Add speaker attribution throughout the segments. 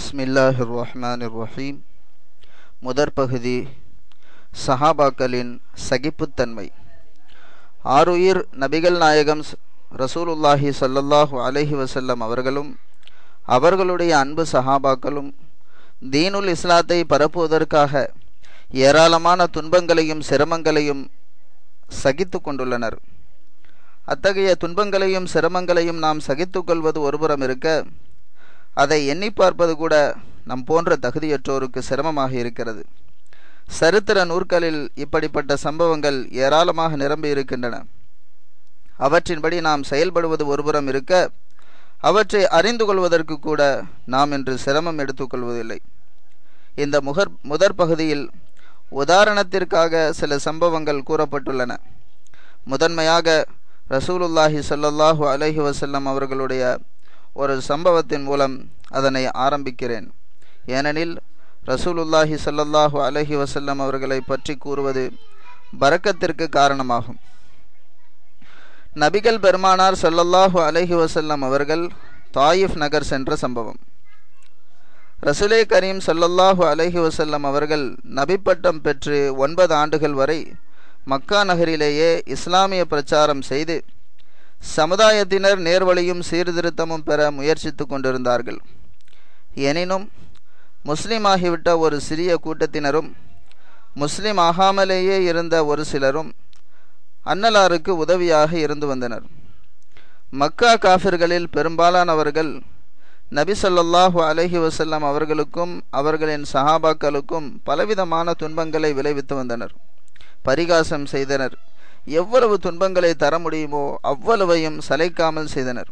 Speaker 1: பிஸ்மில்லாஹிர் ரஹ்மானிர் ரஹீம் முதற் பகுதி சஹாபாக்களின் சகிப்புத்தன்மை. ஆருயிர் நபிகள் நாயகம் ஸ்- ரசூலுல்லாஹி சல்லல்லாஹு அலஹி வசல்லம் அவர்களும் அவர்களுடைய அன்பு சஹாபாக்களும் தீனுல் இஸ்லாத்தை பரப்புவதற்காக ஏராளமான துன்பங்களையும் சிரமங்களையும் சகித்து கொண்டுள்ளனர். அத்தகைய துன்பங்களையும் சிரமங்களையும் நாம் சகித்துக்கொள்வது ஒருபுறம் இருக்க அதை எண்ணி பார்ப்பது கூட நம் போன்ற தகுதியற்றோருக்கு சிரமமாக இருக்கிறது. சரித்திர நூற்களில் இப்படிப்பட்ட சம்பவங்கள் ஏராளமாக நிரம்பி இருக்கின்றன. அவற்றின்படி நாம் செயல்படுவது ஒருபுறம் இருக்க அவற்றை அறிந்து கொள்வதற்கு கூட நாம் இன்று சிரமம் எடுத்துக்கொள்வதில்லை இந்த முகர் முதற் பகுதியில் உதாரணத்திற்காக சில சம்பவங்கள் கூறப்பட்டுள்ளன. முதன்மையாக ரசூலுல்லாஹி சல்லாஹூ அலஹி வசல்லம் அவர்களுடைய ஒரு சம்பவத்தின் மூலம் அதனை ஆரம்பிக்கிறேன். ஏனெனில் ரசூலுல்லாஹி சல்லல்லாஹு அலஹி வசல்லம் அவர்களை பற்றி கூறுவது பறக்கத்திற்கு காரணமாகும். நபிகள் பெருமானார் சல்லல்லாஹு அலஹி வசல்லம் அவர்கள் தாயிஃப் நகர் சென்ற சம்பவம். ரசுலே கரீம் சல்லல்லாஹு அலஹி வசல்லம் அவர்கள் நபிப்பட்டம் பெற்று ஒன்பது ஆண்டுகள் வரை மக்கா நகரிலேயே இஸ்லாமிய பிரச்சாரம் செய்து சமுதாயத்தினர் நேர்வழியும் சீர்திருத்தமும் பெற முயற்சித்து கொண்டிருந்தார்கள். எனினும் முஸ்லீம் ஆகிவிட்ட ஒரு சிறிய கூட்டத்தினரும் முஸ்லிம் ஆகாமலேயே இருந்த ஒரு சிலரும் அன்னலாருக்கு உதவியாக இருந்து வந்தனர். மக்கா காஃபிர்களில் பெரும்பாலானவர்கள் நபி ஸல்லல்லாஹு அலைஹி அவர்களுக்கும் அவர்களின் சஹாபாக்களுக்கும் பலவிதமான துன்பங்களை விளைவித்து வந்தனர். பரிகாசம் செய்தனர். எவ்வளவு துன்பங்களை தர முடியுமோ அவ்வளவையும் சலைக்காமல் செய்தனர்.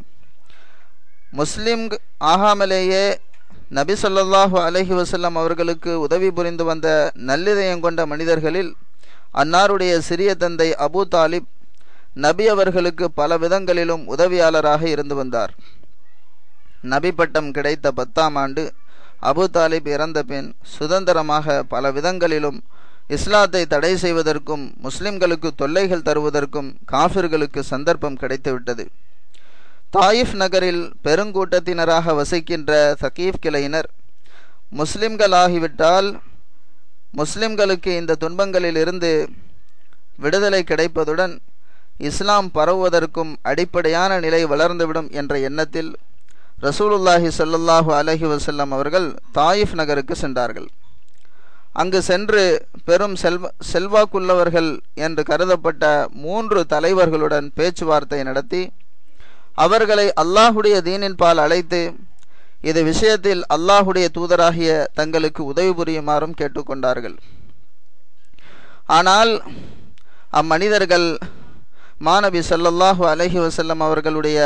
Speaker 1: முஸ்லிம் ஆகாமலேயே நபி சொல்லாஹு அலஹி வசல்லம் அவர்களுக்கு உதவி புரிந்து வந்த நல்லிதயம் கொண்ட மனிதர்களில் அன்னாருடைய சிறிய தந்தை அபு தாலிப் நபி அவர்களுக்கு பல விதங்களிலும் உதவியாளராக இருந்து வந்தார். நபி பட்டம் கிடைத்த பத்தாம் ஆண்டு அபு தாலிப் இறந்த பின் சுதந்திரமாக பல விதங்களிலும் இஸ்லாத்தை தடை செய்வதற்கும் முஸ்லிம்களுக்கு தொல்லைகள் தருவதற்கும் காஃபிர்களுக்கு சந்தர்ப்பம் கிடைத்துவிட்டது. தாயிஃப் நகரில் பெருங்கூட்டத்தினராக வசிக்கின்ற சகீஃப் கிளையினர் முஸ்லிம்களாகிவிட்டால் முஸ்லிம்களுக்கு இந்த துன்பங்களில் இருந்து விடுதலை கிடைப்பதுடன் இஸ்லாம் பரவுவதற்கும் அடிப்படையான நிலை வளர்ந்துவிடும் என்ற எண்ணத்தில் ரசூலுல்லாஹி சொல்லல்லாஹு அலஹி வசல்லம் அவர்கள் தாயிஃப் நகருக்கு சென்றார்கள். அங்கு சென்று பெரும் செல்வ செல்வாக்குள்ளவர்கள் என்று கருதப்பட்ட மூன்று தலைவர்களுடன் பேச்சுவார்த்தை நடத்தி அவர்களை அல்லாஹுடைய தீனின் பால் அழைத்து இது விஷயத்தில் அல்லாஹுடைய தூதராகிய தங்களுக்கு உதவி புரியுமாறும் கேட்டுக்கொண்டார்கள். ஆனால் அம்மனிதர்கள் மாணவி சல்லல்லாஹு அலஹி வசல்லம் அவர்களுடைய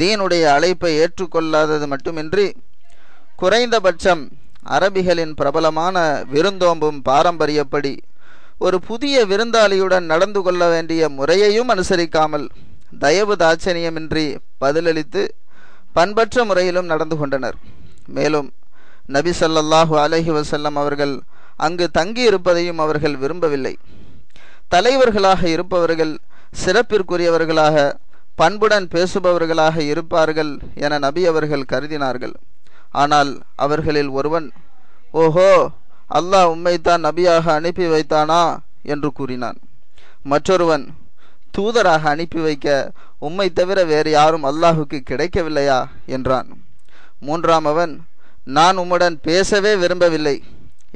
Speaker 1: தீனுடைய அழைப்பை ஏற்றுக்கொள்ளாதது மட்டுமின்றி குறைந்தபட்சம் அரபிகளின் பிரபலமான விருந்தோம்பும் பாரம்பரியப்படி ஒரு புதிய விருந்தாளியுடன் நடந்து கொள்ள வேண்டிய முறையையும் அனுசரிக்காமல் தயவு தாட்சணியமின்றி பதிலளித்து பண்பற்ற முறையிலும் நடந்து கொண்டனர். மேலும் நபி ஸல்லல்லாஹு அலஹி வசல்லம் அவர்கள் அங்கு தங்கியிருப்பதையும் அவர்கள் விரும்பவில்லை. தலைவர்களாக இருப்பவர்கள் சிறப்பிற்குரியவர்களாக பண்புடன் பேசுபவர்களாக இருப்பார்கள் என நபி அவர்கள் கருதினார்கள். ஆனால் அவர்களில் ஒருவன் ஓஹோ அல்லாஹ் உம்மைத்தான் நபியாக அனுப்பி வைத்தானா? என்று கூறினான். மற்றொருவன் தூதராக அனுப்பி வைக்க உம்மை தவிர வேறு யாரும் அல்லாஹுக்கு கிடைக்கவில்லையா? என்றான். மூன்றாம் அவன் நான் உம்முடன் பேசவே விரும்பவில்லை.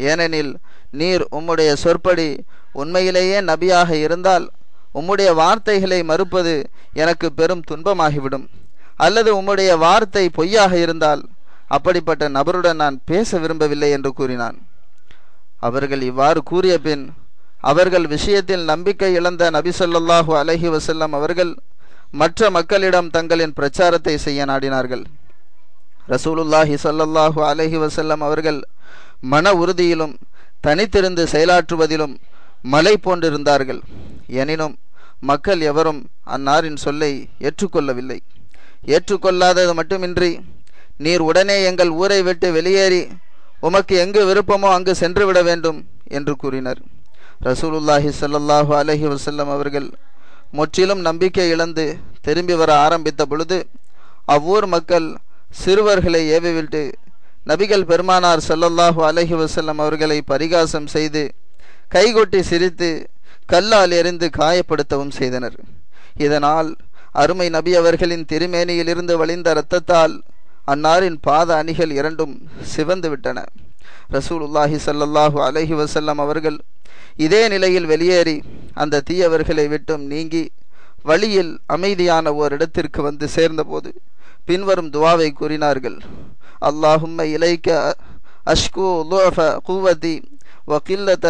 Speaker 1: ஏனெனில் நீர் உம்முடைய சொற்படி உண்மையிலேயே நபியாக இருந்தால் உம்முடைய வார்த்தைகளை மறுப்பது எனக்கு பெரும் துன்பமாகிவிடும். அல்லது உம்முடைய வார்த்தை பொய்யாக இருந்தால் அப்படிப்பட்ட நபருடன் நான் பேச விரும்பவில்லை என்று கூறினான். அவர்கள் இவ்வாறு கூறிய பின் அவர்கள் விஷயத்தில் நம்பிக்கை இழந்த நபி ஸல்லல்லாஹு அலைஹி வஸல்லம் அவர்கள் மற்ற மக்களிடம் தங்களின் பிரச்சாரத்தை செய்ய நாடினார்கள். ரசூலுல்லாஹி சொல்லல்லாஹு அலஹி வசல்லம் அவர்கள் மன உறுதியிலும் தனித்திருந்து செயலாற்றுவதிலும் மலை போன்றிருந்தார்கள். எனினும் மக்கள் எவரும் அன்னாரின் சொல்லை ஏற்றுக்கொள்ளவில்லை. ஏற்றுக்கொள்ளாதது மட்டுமின்றி நீர் உடனே எங்கள் ஊரை விட்டு வெளியேறி உமக்கு எங்கு விருப்பமோ அங்கு சென்று விட வேண்டும் என்று கூறினர். ரசூலுல்லாஹி ஸல்லல்லாஹு அலஹி வசல்லம் அவர்கள் முற்றிலும் நம்பிக்கை இழந்து திரும்பி வர ஆரம்பித்த பொழுது அவ்வூர் மக்கள் சிறுவர்களை ஏவிவிட்டு நபிகள் பெருமானார் சல்லல்லாஹு அலஹி வசல்லம் அவர்களை பரிகாசம் செய்து கைகொட்டி சிரித்து கல்லால் எறிந்து காயப்படுத்தவும் செய்தனர். இதனால் அருமை நபி அவர்களின் திருமேனியிலிருந்து வழிந்த இரத்தத்தால் அன்னாரின் பாத அணிகள் இரண்டும் சிவந்து விட்டன. ரசூலுல்லாஹி சல்லல்லாஹு அலஹி வசல்லம் அவர்கள் இதே நிலையில் வெளியேறி அந்த தீயவர்களை விட்டும் நீங்கி வழியில் அமைதியான ஓரிடத்திற்கு வந்து சேர்ந்தபோது பின்வரும் துவாவை கூறினார்கள். அல்லாஹும்ம இலைக்க அஷ்கு லோஃப கூவதி வகில்லத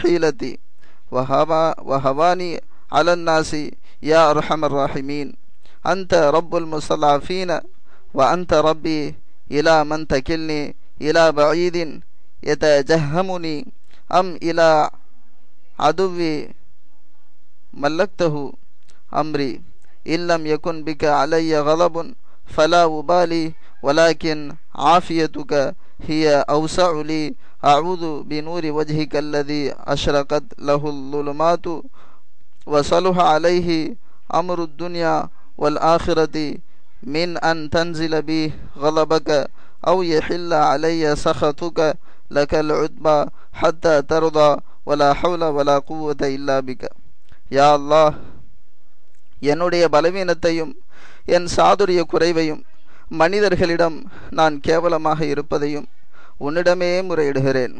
Speaker 1: ஹீலதி வஹவா வஹவானி அலன்னாசி யா ரஹமர் ராஹிமீன். அந்த ரப்புல் முசலாஃபீன وأنت ربي إلى من تكلني إلى بعيد يتجهمني أم إلى عدوي ملكته؟ أمري إن لم يكن بك علي غضب فلا أبالي ولكن عافيتك هي أوسع لي. أعوذ بنور وجهك الذي أشرقت له الظلمات وصلح عليه أمر الدنيا والآخرة. من أن تنزل بي غضبك أو يحل علي سخطك لك العتبى حتى ترضى ولا حول ولا قوة إلا بك يا الله என்னுடைய பலவீனத்தையும் என் சாதுரிய குறைவையும் மனிதர்களிடம் நான் கேவலமாக இருப்பதையும் உன்னிடமே முறையிடுகிறேன்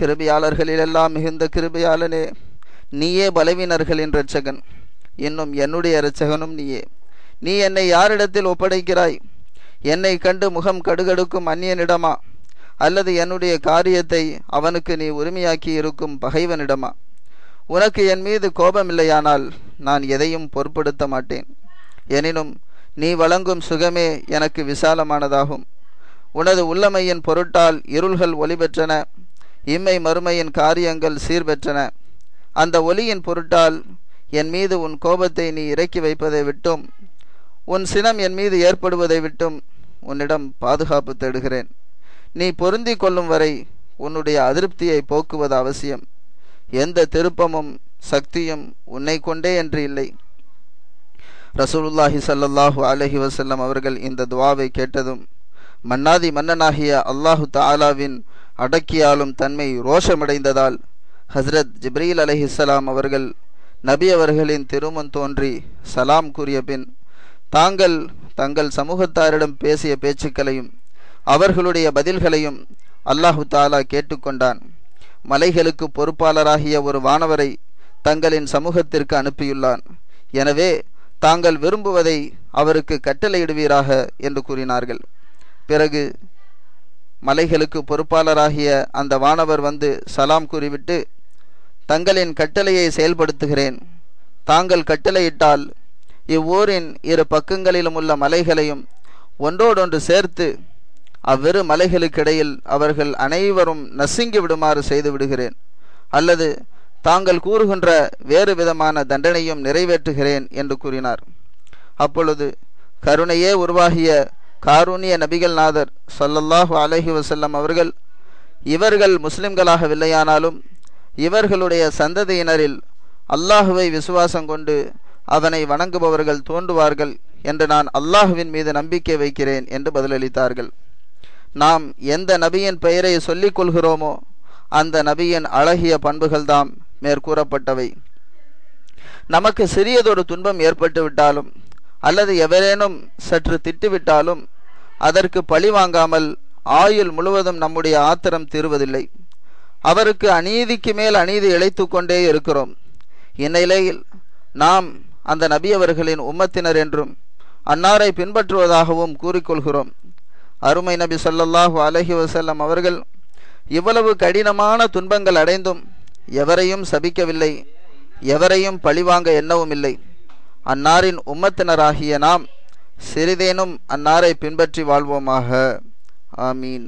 Speaker 1: கிருபியாளர்களிலெல்லாம் மிகுந்த கிருபியாளனே நீயே பலவீனர்களின் இரட்சகன் இன்னும் என்னுடைய இரட்சகனும் நீயே நீ என்னை யாரிடத்தில் ஒப்படைக்கிறாய்? என்னை கண்டு முகம் கடுகடுக்கும் அந்நியனிடமா? அல்லது என்னுடைய காரியத்தை அவனுக்கு நீ உரிமையாக்கி இருக்கும் பகைவனிடமா? உனக்கு என் மீது கோபமில்லையானால் நான் எதையும் பொருட்படுத்த மாட்டேன். எனினும் நீ வழங்கும் சுகமே எனக்கு விசாலமானதாகும். உனது உள்ளமையின் பொருட்டால் இருள்கள் ஒளி பெற்றன இம்மை மறுமையின் காரியங்கள் சீர்பெற்றன. அந்த ஒளியின் பொருட்டால் என் மீது உன் கோபத்தை நீ இறக்கி வைப்பதை விட்டும் உன் சினம் என் மீது ஏற்படுவதை விட்டும் உன்னிடம் பாதுகாப்பு தேடுகிறேன். நீ பொருந்தி கொள்ளும் வரை உன்னுடைய அதிருப்தியை போக்குவது அவசியம். எந்த திருப்பமும் சக்தியும் உன்னை கொண்டே என்று இல்லை. ரசூலுல்லாஹி ஸல்லல்லாஹு அலஹி வசல்லம் அவர்கள் இந்த துவாவை கேட்டதும் மன்னாதி மன்னனாகிய அல்லாஹு தாலாவின் அடக்கியாலும் தன்மை ரோஷமடைந்ததால் ஹஸ்ரத் ஜிப்ரீல் அலஹிஸ்லாம் அவர்கள் நபி அவர்களின் திருமன் தோன்றி சலாம் கூறிய பின் தாங்கள் தங்கள் சமூகத்தாரிடம் பேசிய பேச்சுக்களையும் அவர்களுடைய பதில்களையும் அல்லாஹு தாலா கேட்டுக்கொண்டான். மலைகளுக்கு பொறுப்பாளராகிய ஒரு வானவரை தங்களின் சமூகத்திற்கு அனுப்பியுள்ளான். எனவே தாங்கள் விரும்புவதை அவருக்கு கட்டளையிடுவீராக என்று கூறினார்கள். பிறகு மலைகளுக்கு பொறுப்பாளராகிய அந்த வானவர் வந்து சலாம் கூறிவிட்டு தங்களின் கட்டளையை செயல்படுத்துகிறேன். தாங்கள் கட்டளையிட்டால் இவ்வூரின் இரு பக்கங்களிலும் உள்ள மலைகளையும் ஒன்றோடொன்று சேர்த்து அவ்விரு மலைகளுக்கிடையில் அவர்கள் அனைவரும் நசுங்கி விடுமாறு செய்து விடுகிறேன். அல்லது தாங்கள் கூறுகின்ற வேறு விதமான தண்டனையும் நிறைவேற்றுகிறேன் என்று கூறினார். அப்பொழுது கருணையே உருவாகிய காரூணிய நபிகள் நாதர் சொல்லல்லாஹு அலஹி வசல்லம் அவர்கள் இவர்கள் முஸ்லிம்களாகவில்லையானாலும் இவர்களுடைய சந்ததியினரில் அல்லாஹுவை விசுவாசம் கொண்டு அதனை வணங்குபவர்கள் தோன்றுவார்கள் என்று நான் அல்லாஹுவின் மீது நம்பிக்கை வைக்கிறேன் என்று பதிலளித்தார்கள். நாம் எந்த நபியின் பெயரை சொல்லிக் கொள்கிறோமோ அந்த நபியின் அழகிய பண்புகள்தாம் மேற்கூறப்பட்டவை. நமக்கு சிறியதொரு துன்பம் ஏற்பட்டுவிட்டாலும் அல்லது எவரேனும் சற்று திட்டுவிட்டாலும் அதற்கு பழி வாங்காமல் ஆயுள் முழுவதும் நம்முடைய ஆத்திரம் தீர்வதில்லை. அவருக்கு அநீதிக்கு மேல் அநீதி இழைத்து கொண்டே இருக்கிறோம். இந்நிலையில் நாம் அந்த நபி அவர்களின் உம்மத்தினர் என்றும் அன்னாரை பின்பற்றுவதாகவும் கூறிக்கொள்கிறோம். அருமை நபி சொல்லல்லாஹு அலஹி வசல்லம் அவர்கள் இவ்வளவு கடினமான துன்பங்கள் அடைந்தும் எவரையும் சபிக்கவில்லை எவரையும் பழிவாங்க எண்ணவும் இல்லை. அன்னாரின் உம்மத்தினராகிய நாம் சிறிதேனும் அன்னாரை பின்பற்றி வாழ்வோமாக. ஆமீன்.